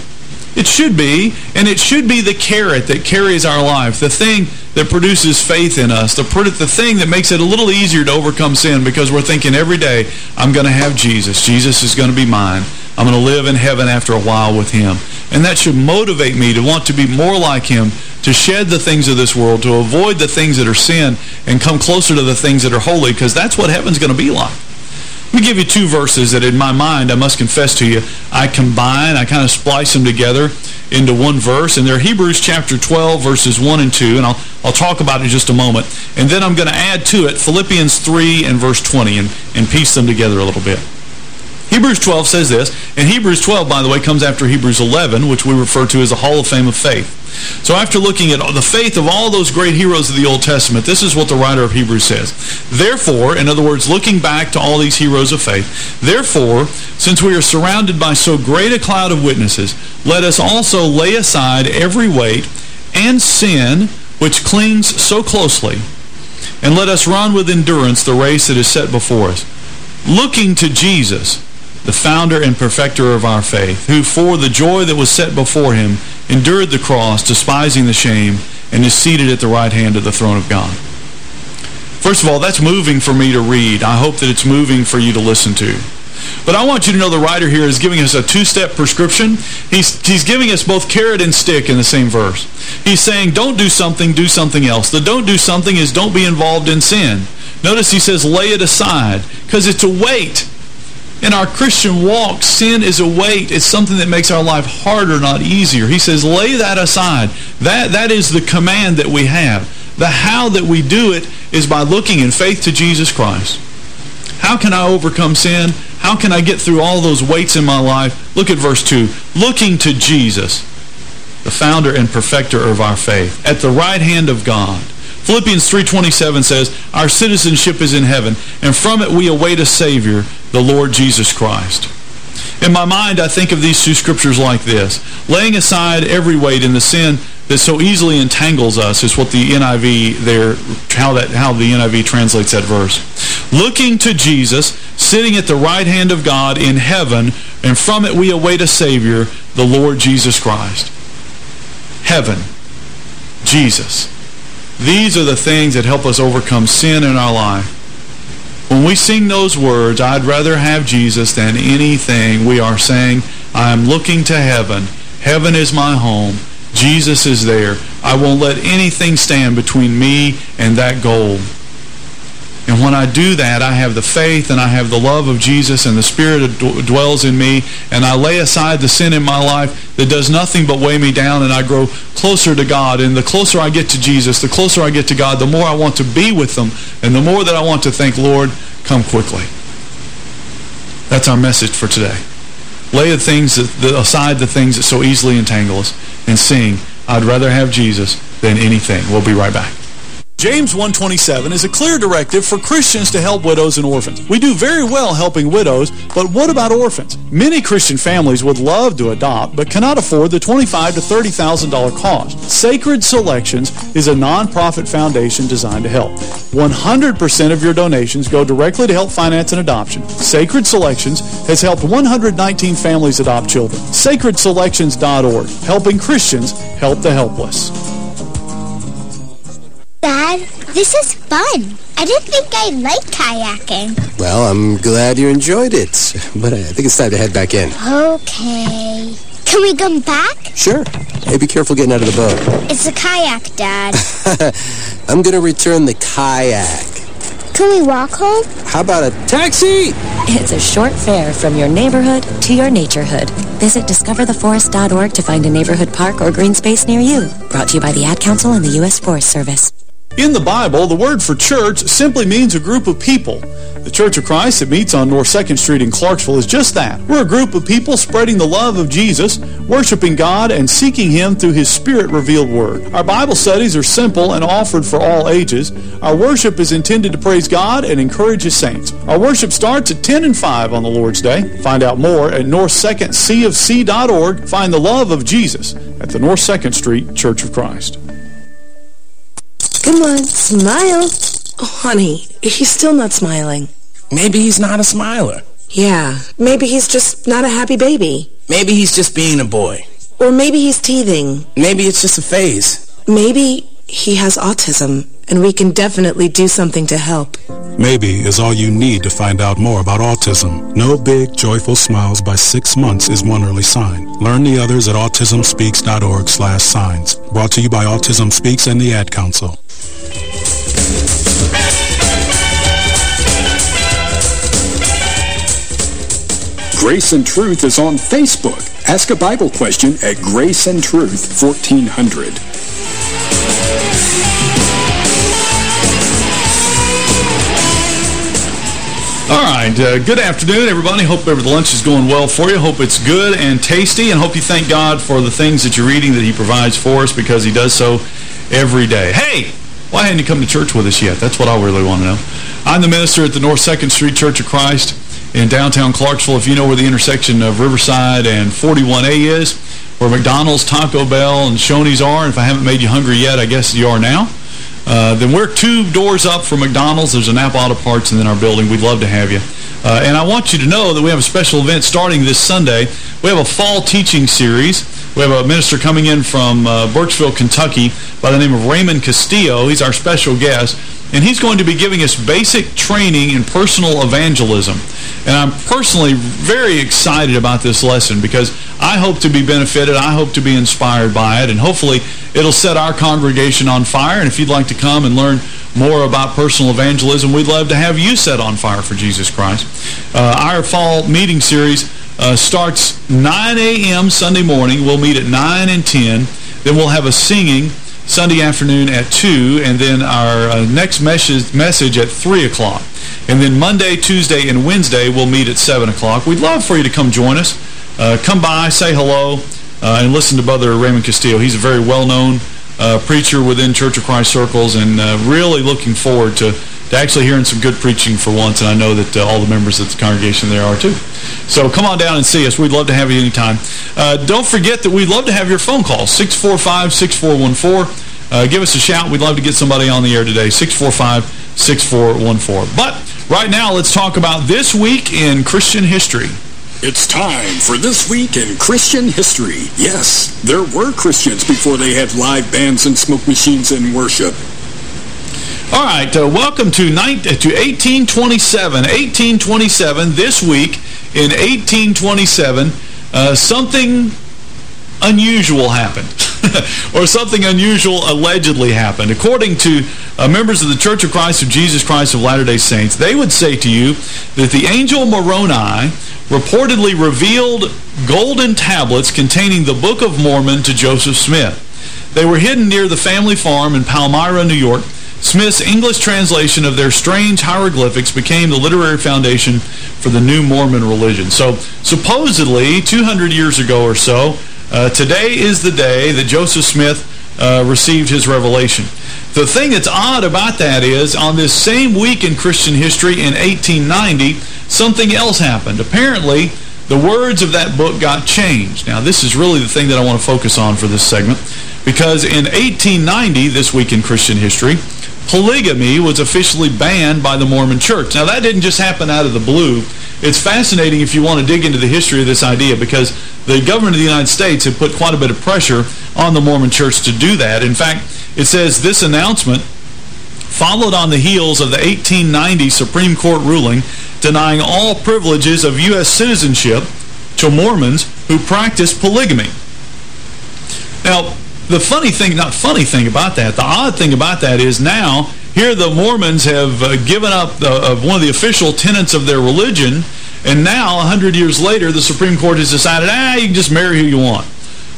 It should be, and it should be the carrot that carries our life, the thing that produces faith in us, the, the thing that makes it a little easier to overcome sin because we're thinking every day, I'm going to have Jesus. Jesus is going to be mine. I'm going to live in heaven after a while with him. And that should motivate me to want to be more like him, to shed the things of this world, to avoid the things that are sin, and come closer to the things that are holy, because that's what heaven's going to be like. Let me give you two verses that in my mind, I must confess to you, I combine, I kind of splice them together into one verse. And they're Hebrews chapter 12, verses 1 and 2. And I'll, I'll talk about it in just a moment. And then I'm going to add to it Philippians 3 and verse 20 and, and piece them together a little bit. Hebrews 12 says this, and Hebrews 12, by the way, comes after Hebrews 11, which we refer to as the Hall of Fame of Faith. So after looking at the faith of all those great heroes of the Old Testament, this is what the writer of Hebrews says. Therefore, in other words, looking back to all these heroes of faith, therefore, since we are surrounded by so great a cloud of witnesses, let us also lay aside every weight and sin which clings so closely, and let us run with endurance the race that is set before us, looking to Jesus, the founder and perfecter of our faith, who for the joy that was set before him endured the cross, despising the shame, and is seated at the right hand of the throne of God. First of all, that's moving for me to read. I hope that it's moving for you to listen to. But I want you to know the writer here is giving us a two-step prescription. He's, he's giving us both carrot and stick in the same verse. He's saying, don't do something, do something else. The don't do something is don't be involved in sin. Notice he says, lay it aside, because it's a weight. In our Christian walk, sin is a weight. It's something that makes our life harder, not easier. He says, lay that aside. That That is the command that we have. The how that we do it is by looking in faith to Jesus Christ. How can I overcome sin? How can I get through all those weights in my life? Look at verse 2. Looking to Jesus, the founder and perfecter of our faith, at the right hand of God. Philippians 3.27 says, Our citizenship is in heaven, and from it we await a Savior, the Lord Jesus Christ. In my mind, I think of these two scriptures like this. Laying aside every weight in the sin that so easily entangles us is what the NIV there, how, that, how the NIV translates that verse. Looking to Jesus, sitting at the right hand of God in heaven, and from it we await a Savior, the Lord Jesus Christ. Heaven. Jesus. These are the things that help us overcome sin in our life. When we sing those words, I'd rather have Jesus than anything, we are saying, I'm looking to heaven. Heaven is my home. Jesus is there. I won't let anything stand between me and that goal. And when I do that, I have the faith and I have the love of Jesus and the Spirit dwells in me and I lay aside the sin in my life that does nothing but weigh me down and I grow closer to God. And the closer I get to Jesus, the closer I get to God, the more I want to be with them and the more that I want to think, Lord, come quickly. That's our message for today. Lay the things that, aside the things that so easily entangle us and sing, I'd rather have Jesus than anything. We'll be right back. James 1.27 is a clear directive for Christians to help widows and orphans. We do very well helping widows, but what about orphans? Many Christian families would love to adopt, but cannot afford the $25,000 to $30,000 cost. Sacred Selections is a nonprofit foundation designed to help. 100% of your donations go directly to help finance an adoption. Sacred Selections has helped 119 families adopt children. SacredSelections.org, helping Christians help the helpless. Dad, this is fun. I didn't think I liked kayaking. Well, I'm glad you enjoyed it, but I think it's time to head back in. Okay. Can we come back? Sure. Hey, be careful getting out of the boat. It's a kayak, Dad. I'm going to return the kayak. Can we walk home? How about a taxi? It's a short fare from your neighborhood to your naturehood. Visit discovertheforest.org to find a neighborhood park or green space near you. Brought to you by the Ad Council and the U.S. Forest Service. In the Bible, the word for church simply means a group of people. The Church of Christ that meets on North 2nd Street in Clarksville is just that. We're a group of people spreading the love of Jesus, worshiping God, and seeking Him through His Spirit-revealed Word. Our Bible studies are simple and offered for all ages. Our worship is intended to praise God and encourage His saints. Our worship starts at 10 and 5 on the Lord's Day. Find out more at north2ndcofc.org. Find the love of Jesus at the North 2nd Street Church of Christ. Come on, smile. Oh, honey, he's still not smiling. Maybe he's not a smiler. Yeah, maybe he's just not a happy baby. Maybe he's just being a boy. Or maybe he's teething. Maybe it's just a phase. Maybe he has autism, and we can definitely do something to help. Maybe is all you need to find out more about autism. No big, joyful smiles by six months is one early sign. Learn the others at autismspeaks.org slash signs. Brought to you by Autism Speaks and the Ad Council. Grace and Truth is on Facebook. Ask a Bible question at Grace and Truth 1400. All right, uh, good afternoon, everybody. Hope the lunch is going well for you. Hope it's good and tasty, and hope you thank God for the things that you're eating that He provides for us because He does so every day. Hey, why hadn't you come to church with us yet? That's what I really want to know. I'm the minister at the North 2nd Street Church of Christ in downtown Clarksville. If you know where the intersection of Riverside and 41A is, where McDonald's, Taco Bell, and Shoney's are, and if I haven't made you hungry yet, I guess you are now. Uh, then we're two doors up from McDonald's. There's an Napa Auto Parts in our building. We'd love to have you. Uh, and I want you to know that we have a special event starting this Sunday. We have a fall teaching series. We have a minister coming in from uh, Burkesville, Kentucky by the name of Raymond Castillo. He's our special guest. and he's going to be giving us basic training in personal evangelism. And I'm personally very excited about this lesson because I hope to be benefited, I hope to be inspired by it, and hopefully it'll set our congregation on fire. And if you'd like to come and learn more about personal evangelism, we'd love to have you set on fire for Jesus Christ. Uh, our fall meeting series uh, starts 9 a.m. Sunday morning. We'll meet at 9 and 10. Then we'll have a singing Sunday afternoon at 2, and then our uh, next message, message at 3 o'clock. And then Monday, Tuesday, and Wednesday, we'll meet at 7 o'clock. We'd love for you to come join us. Uh, come by, say hello, uh, and listen to Brother Raymond Castillo. He's a very well-known uh, preacher within Church of Christ circles, and uh, really looking forward to, to actually hearing some good preaching for once, and I know that uh, all the members of the congregation there are too. So come on down and see us. We'd love to have you anytime. Uh, don't forget that we'd love to have your phone calls, 645-6414. Uh, give us a shout. We'd love to get somebody on the air today, 645-6414. But right now, let's talk about this week in Christian history. It's time for This Week in Christian History. Yes, there were Christians before they had live bands and smoke machines in worship. All right, uh, welcome to, to 1827. 1827, this week in 1827, uh, something unusual happened. or something unusual allegedly happened. According to uh, members of the Church of Christ of Jesus Christ of Latter-day Saints, they would say to you that the angel Moroni reportedly revealed golden tablets containing the Book of Mormon to Joseph Smith. They were hidden near the family farm in Palmyra, New York. Smith's English translation of their strange hieroglyphics became the literary foundation for the new Mormon religion. So supposedly, 200 years ago or so, uh, today is the day that Joseph Smith uh, received his revelation. The thing that's odd about that is, on this same week in Christian history in 1890, something else happened. Apparently, the words of that book got changed. Now, this is really the thing that I want to focus on for this segment, because in 1890, this week in Christian history, polygamy was officially banned by the Mormon Church. Now, that didn't just happen out of the blue. It's fascinating if you want to dig into the history of this idea because the government of the United States had put quite a bit of pressure on the Mormon Church to do that. In fact, it says this announcement followed on the heels of the 1890 Supreme Court ruling denying all privileges of U.S. citizenship to Mormons who practice polygamy. Now, the funny thing, not funny thing about that, the odd thing about that is now, here the Mormons have uh, given up the, one of the official tenets of their religion, and now, 100 years later, the Supreme Court has decided, ah, you can just marry who you want.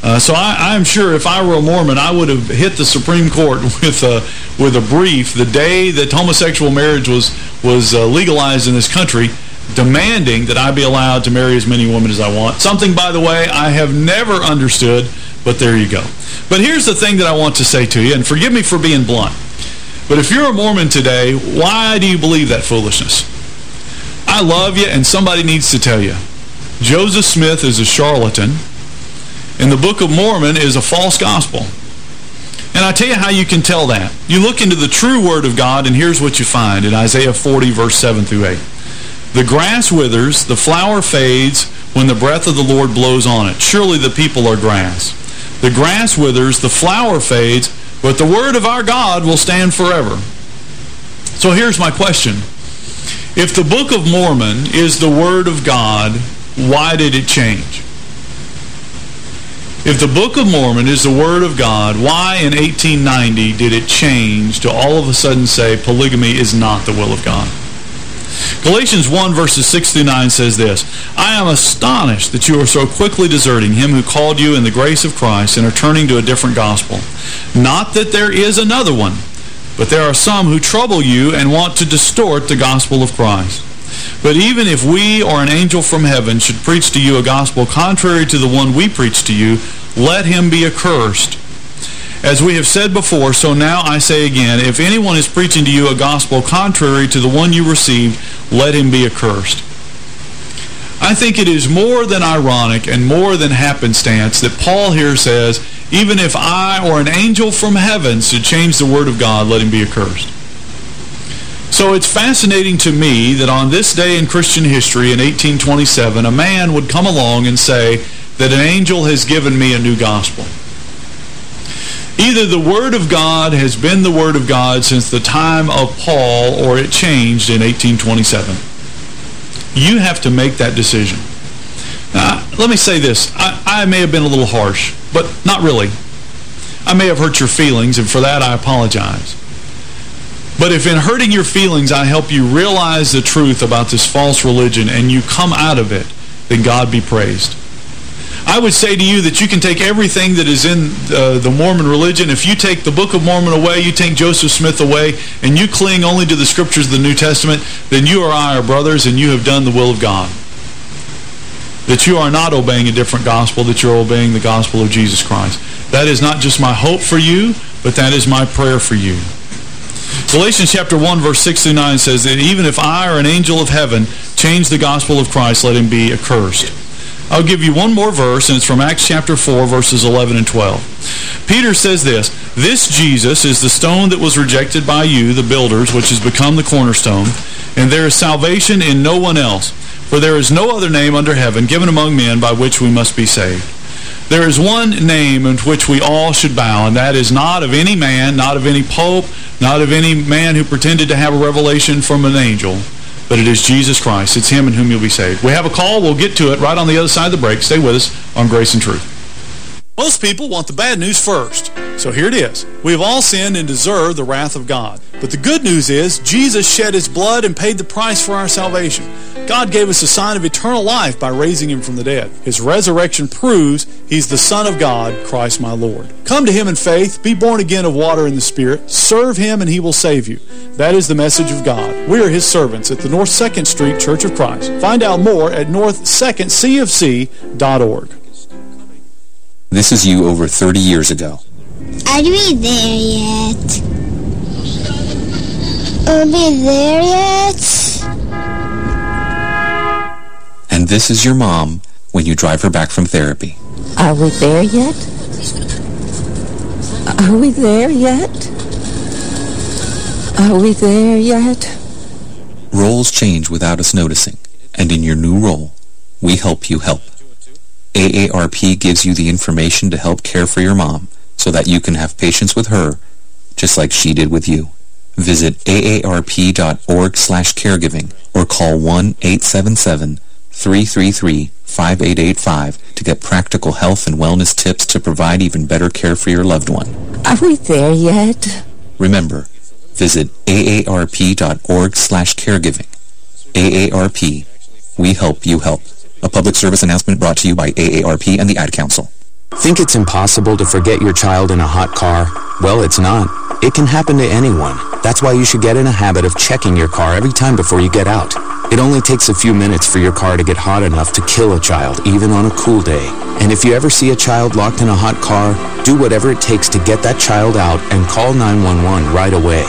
Uh, so I, am sure if I were a Mormon, I would have hit the Supreme Court with a with a brief the day that homosexual marriage was was uh, legalized in this country, demanding that I be allowed to marry as many women as I want. Something, by the way, I have never understood, but there you go. But here's the thing that I want to say to you, and forgive me for being blunt, but if you're a Mormon today, why do you believe that foolishness? I love you, and somebody needs to tell you. Joseph Smith is a charlatan, and the Book of Mormon is a false gospel. And I tell you how you can tell that. You look into the true Word of God, and here's what you find in Isaiah 40, verse 7 through 8. The grass withers, the flower fades when the breath of the Lord blows on it. Surely the people are grass. The grass withers, the flower fades, but the Word of our God will stand forever. So here's my question. If the Book of Mormon is the Word of God, why did it change? If the Book of Mormon is the Word of God, why in 1890 did it change to all of a sudden say polygamy is not the will of God? Galatians 1 verses 6 through 9 says this, I am astonished that you are so quickly deserting him who called you in the grace of Christ and are turning to a different gospel. Not that there is another one, but there are some who trouble you and want to distort the gospel of Christ. But even if we or an angel from heaven should preach to you a gospel contrary to the one we preach to you, let him be accursed. As we have said before, so now I say again, if anyone is preaching to you a gospel contrary to the one you received, let him be accursed. I think it is more than ironic and more than happenstance that Paul here says, even if I or an angel from heaven should change the word of God, let him be accursed. So it's fascinating to me that on this day in Christian history in 1827, a man would come along and say that an angel has given me a new gospel. Either the Word of God has been the Word of God since the time of Paul or it changed in 1827. You have to make that decision. Now, let me say this. I, I may have been a little harsh, but not really. I may have hurt your feelings, and for that I apologize. But if in hurting your feelings I help you realize the truth about this false religion and you come out of it, then God be praised. I would say to you that you can take everything that is in uh, the Mormon religion. If you take the Book of Mormon away, you take Joseph Smith away, and you cling only to the scriptures of the New Testament, then you or I are brothers and you have done the will of God. That you are not obeying a different gospel, that you're obeying the gospel of Jesus Christ. That is not just my hope for you, but that is my prayer for you. Galatians chapter 1 verse 6 through 9 says that even if I or an angel of heaven change the gospel of Christ, let him be accursed. I'll give you one more verse, and it's from Acts chapter 4, verses 11 and 12. Peter says this, This Jesus is the stone that was rejected by you, the builders, which has become the cornerstone, and there is salvation in no one else. For there is no other name under heaven given among men by which we must be saved. There is one name in which we all should bow, and that is not of any man, not of any pope, not of any man who pretended to have a revelation from an angel, but it is Jesus Christ. It's him in whom you'll be saved. We have a call. We'll get to it right on the other side of the break. Stay with us on Grace and Truth. Most people want the bad news first. So here it is. We have all sinned and deserve the wrath of God. But the good news is Jesus shed his blood and paid the price for our salvation. God gave us a sign of eternal life by raising him from the dead. His resurrection proves he's the Son of God, Christ my Lord. Come to him in faith, be born again of water and the Spirit, serve him and he will save you. That is the message of God. We are his servants at the North 2nd Street Church of Christ. Find out more at north2ndcfc.org. This is you over 30 years ago. Are we there yet? Are we there yet? And this is your mom when you drive her back from therapy. Are we there yet? Are we there yet? Are we there yet? Roles change without us noticing, and in your new role, we help you help. AARP gives you the information to help care for your mom so that you can have patience with her just like she did with you. Visit aarp.org slash caregiving or call 1-877-333-5885 to get practical health and wellness tips to provide even better care for your loved one. Are we there yet? Remember, visit aarp.org slash caregiving. AARP. We help you help. A public service announcement brought to you by AARP and the Ad Council. Think it's impossible to forget your child in a hot car? Well, it's not. It can happen to anyone. That's why you should get in a habit of checking your car every time before you get out. It only takes a few minutes for your car to get hot enough to kill a child, even on a cool day. And if you ever see a child locked in a hot car, do whatever it takes to get that child out and call 911 right away.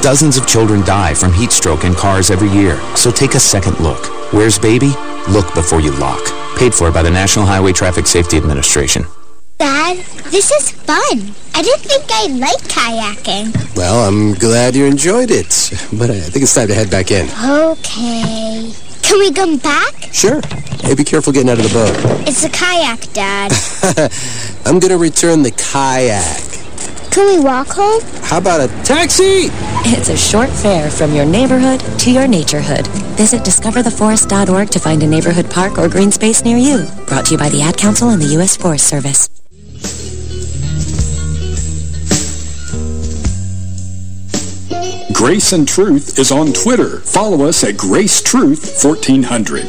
Dozens of children die from heat stroke in cars every year, so take a second look. Where's baby? Look before you lock. Paid for by the National Highway Traffic Safety Administration. Dad, this is fun. I didn't think I liked kayaking. Well, I'm glad you enjoyed it, but I think it's time to head back in. Okay. Can we come back? Sure. Hey, be careful getting out of the boat. It's a kayak, Dad. I'm going to return the kayak. Can we walk home? How about a taxi? It's a short fare from your neighborhood to your naturehood. Visit discovertheforest.org to find a neighborhood park or green space near you. Brought to you by the Ad Council and the U.S. Forest Service. Grace and Truth is on Twitter. Follow us at Grace Truth 1400.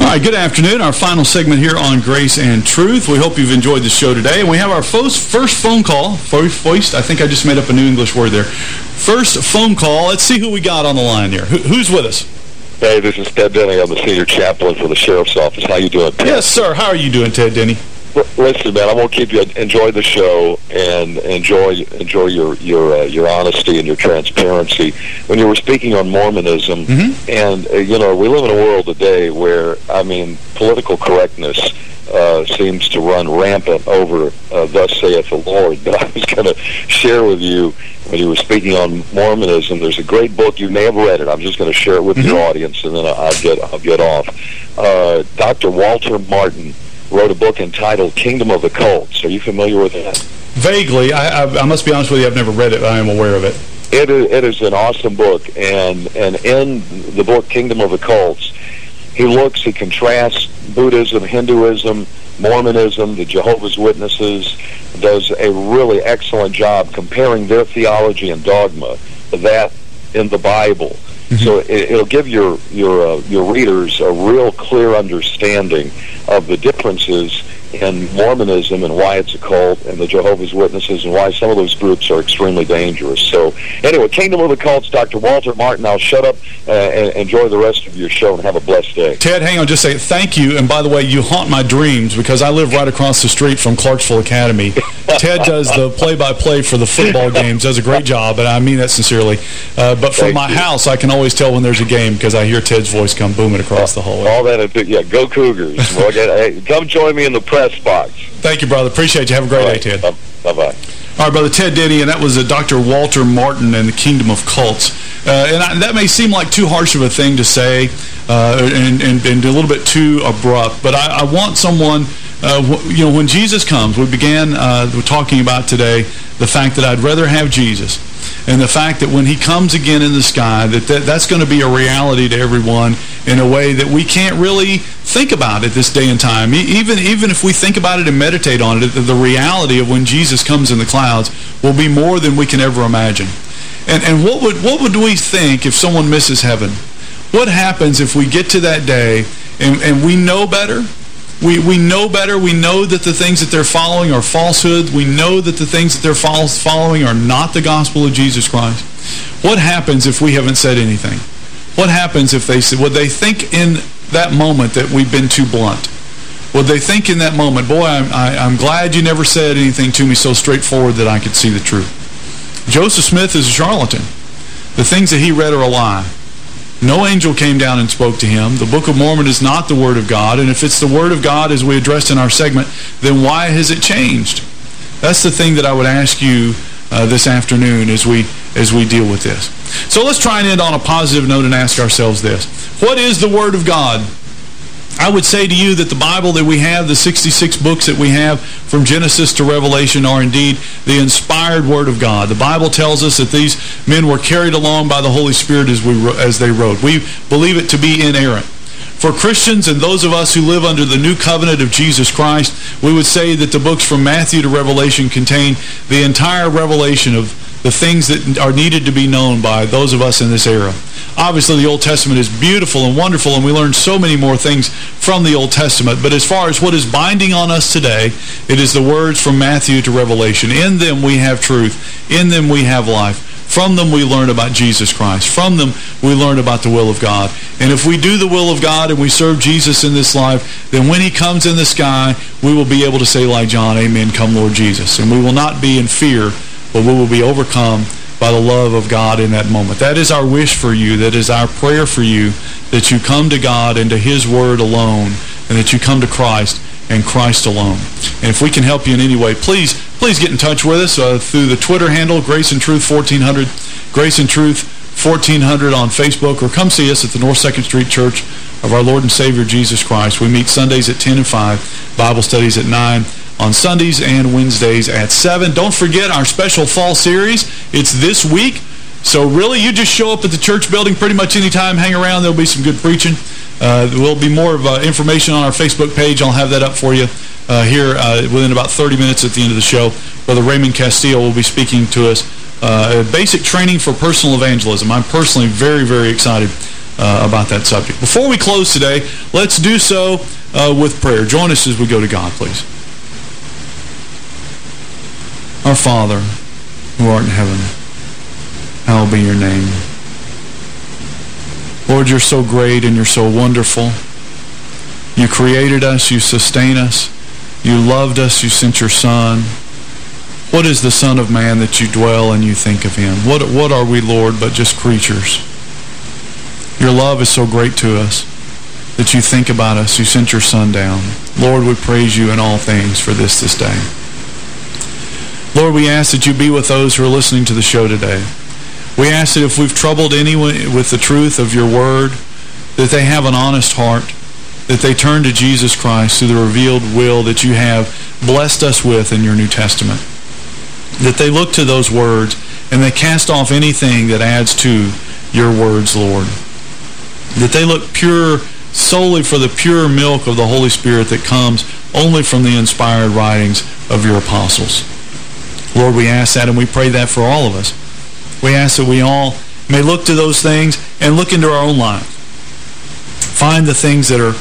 All right, good afternoon. Our final segment here on Grace and Truth. We hope you've enjoyed the show today. And we have our first, first phone call. First, I think I just made up a new English word there. First phone call. Let's see who we got on the line here. Who, who's with us? Hey, this is Ted Denny. I'm the senior chaplain for the Sheriff's Office. How you doing, Ted? Yes, sir. How are you doing, Ted Denny? Listen, man, I won't keep you. Enjoy the show and enjoy enjoy your your uh, your honesty and your transparency. When you were speaking on Mormonism, mm -hmm. and uh, you know, we live in a world today where I mean, political correctness uh, seems to run rampant over uh, "Thus saith the Lord." But I was going to share with you when you were speaking on Mormonism. There's a great book you may have read it. I'm just going to share it with mm -hmm. your audience, and then I'll get I'll get off. Uh, Dr. Walter Martin wrote a book entitled Kingdom of the Cults. Are you familiar with that? Vaguely. I, I, I must be honest with you, I've never read it, but I am aware of it. It is, it is an awesome book, and, and in the book Kingdom of the Cults, he looks, he contrasts Buddhism, Hinduism, Mormonism, the Jehovah's Witnesses, does a really excellent job comparing their theology and dogma to that in the Bible. Mm -hmm. So it, will give your your uh, your readers a real clear understanding of the differences in Mormonism and why it's a cult and the Jehovah's Witnesses and why some of those groups are extremely dangerous. So anyway, Kingdom of the Cults, Dr. Walter Martin. I'll shut up uh, and enjoy the rest of your show and have a blessed day. Ted, hang on, just say thank you. And by the way, you haunt my dreams because I live right across the street from Clarksville Academy. Ted does the play-by-play -play for the football games, does a great job, and I mean that sincerely. Uh, but from thank my you. house, I can always tell when there's a game because I hear Ted's voice come booming across the hallway. All that, yeah, go Cougars. well, hey, come join me in the press box. Thank you, brother. Appreciate you. Have a great right. day, Ted. Bye-bye. All right, Brother Ted Denny, and that was a Dr. Walter Martin and the Kingdom of Cults. Uh, and I, that may seem like too harsh of a thing to say uh, and, and, and, a little bit too abrupt, but I, I want someone, uh, you know, when Jesus comes, we began uh, talking about today the fact that I'd rather have Jesus and the fact that when he comes again in the sky, that, that that's going to be a reality to everyone in a way that we can't really think about at this day and time. Even, even if we think about it and meditate on it, the reality of when Jesus comes in the clouds will be more than we can ever imagine. And, and what, would, what would we think if someone misses heaven? What happens if we get to that day and, and we know better, we, we know better. We know that the things that they're following are falsehood. We know that the things that they're following are not the gospel of Jesus Christ. What happens if we haven't said anything? What happens if they say, would they think in that moment that we've been too blunt? Would they think in that moment, boy, I'm, I, am glad you never said anything to me so straightforward that I could see the truth. Joseph Smith is a charlatan. The things that he read are a lie. No angel came down and spoke to him. The Book of Mormon is not the Word of God. And if it's the Word of God, as we addressed in our segment, then why has it changed? That's the thing that I would ask you uh, this afternoon as we as we deal with this. So let's try and end on a positive note and ask ourselves this. What is the Word of God? I would say to you that the Bible that we have, the 66 books that we have from Genesis to Revelation are indeed the inspired Word of God. The Bible tells us that these men were carried along by the Holy Spirit as, we, as they wrote. We believe it to be inerrant. For Christians and those of us who live under the new covenant of Jesus Christ, we would say that the books from Matthew to Revelation contain the entire revelation of the things that are needed to be known by those of us in this era. Obviously, the Old Testament is beautiful and wonderful, and we learn so many more things from the Old Testament. But as far as what is binding on us today, it is the words from Matthew to Revelation. In them we have truth. In them we have life. From them we learn about Jesus Christ. From them we learn about the will of God. And if we do the will of God and we serve Jesus in this life, then when he comes in the sky, we will be able to say like John, Amen, come Lord Jesus. And we will not be in fear but we will be overcome by the love of God in that moment. That is our wish for you. That is our prayer for you, that you come to God and to his word alone, and that you come to Christ and Christ alone. And if we can help you in any way, please please get in touch with us uh, through the Twitter handle, Grace and Truth 1400, Grace and Truth 1400 on Facebook, or come see us at the North 2nd Street Church of our Lord and Savior Jesus Christ. We meet Sundays at 10 and 5, Bible studies at 9, on Sundays and Wednesdays at 7. Don't forget our special fall series. It's this week. So really, you just show up at the church building pretty much anytime, hang around. There'll be some good preaching. Uh, there will be more of uh, information on our Facebook page. I'll have that up for you uh, here uh, within about 30 minutes at the end of the show. Brother Raymond Castillo will be speaking to us. Uh, basic training for personal evangelism. I'm personally very, very excited uh, about that subject. Before we close today, let's do so with prayer. Join us as we go to God, please. Our Father, who art in heaven, hallowed be your name. Lord, you're so great and you're so wonderful. You created us, you sustain us, you loved us, you sent your Son. What is the Son of Man that you dwell and you think of him? What, what are we, Lord, but just creatures? Your love is so great to us that you think about us. You sent your Son down. Lord, we praise you in all things for this this day. Lord, we ask that you be with those who are listening to the show today. We ask that if we've troubled anyone with the truth of your word, that they have an honest heart, that they turn to Jesus Christ through the revealed will that you have blessed us with in your New Testament. That they look to those words and they cast off anything that adds to your words, Lord. That they look pure solely for the pure milk of the Holy Spirit that comes only from the inspired writings of your apostles. Lord, we ask that and we pray that for all of us. We ask that we all may look to those things and look into our own lives. Find the things that are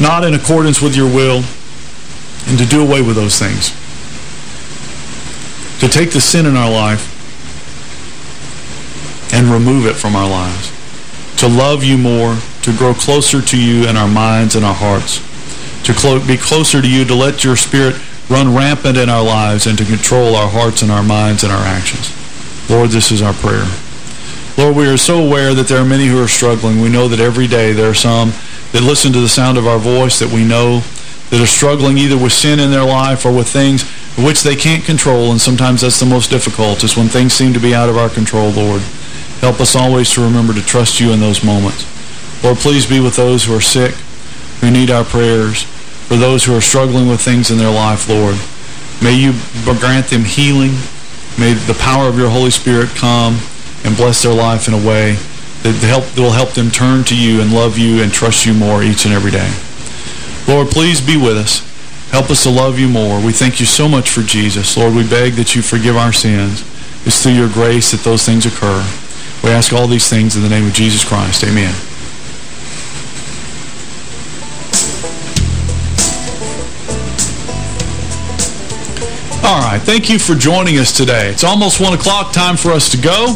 not in accordance with your will and to do away with those things. To take the sin in our life and remove it from our lives. To love you more, to grow closer to you in our minds and our hearts. To be closer to you, to let your spirit run rampant in our lives and to control our hearts and our minds and our actions. Lord, this is our prayer. Lord, we are so aware that there are many who are struggling. We know that every day there are some that listen to the sound of our voice that we know that are struggling either with sin in their life or with things which they can't control, and sometimes that's the most difficult, is when things seem to be out of our control, Lord. Help us always to remember to trust you in those moments. Lord, please be with those who are sick, who need our prayers, for those who are struggling with things in their life, Lord. May you grant them healing. May the power of your Holy Spirit come and bless their life in a way that, help, that will help them turn to you and love you and trust you more each and every day. Lord, please be with us. Help us to love you more. We thank you so much for Jesus. Lord, we beg that you forgive our sins. It's through your grace that those things occur. We ask all these things in the name of Jesus Christ. Amen. All right, thank you for joining us today. It's almost 1 o'clock, time for us to go.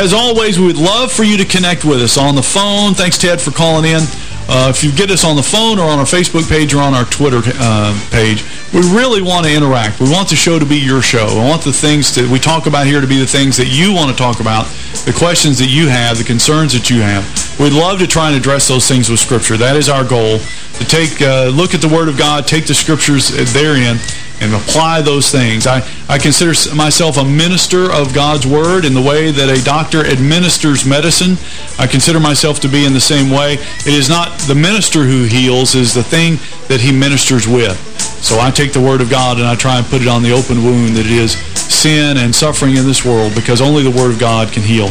As always, we would love for you to connect with us on the phone. Thanks, Ted, for calling in. Uh, if you get us on the phone or on our Facebook page or on our Twitter uh, page, we really want to interact. We want the show to be your show. We want the things that we talk about here to be the things that you want to talk about, the questions that you have, the concerns that you have. We'd love to try and address those things with Scripture. That is our goal, to take uh, look at the Word of God, take the Scriptures therein, and apply those things. I, I consider myself a minister of God's Word in the way that a doctor administers medicine. I consider myself to be in the same way. It is not the minister who heals, is the thing that he ministers with. So I take the Word of God and I try and put it on the open wound that it is sin and suffering in this world because only the Word of God can heal.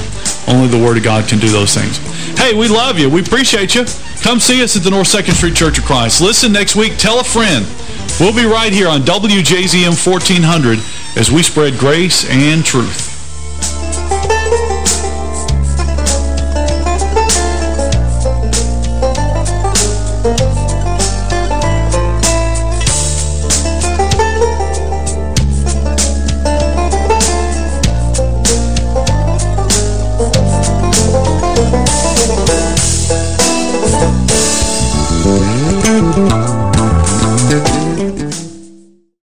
Only the Word of God can do those things. Hey, we love you. We appreciate you. Come see us at the North 2nd Street Church of Christ. Listen next week. Tell a friend. We'll be right here on WJZM 1400 as we spread grace and truth.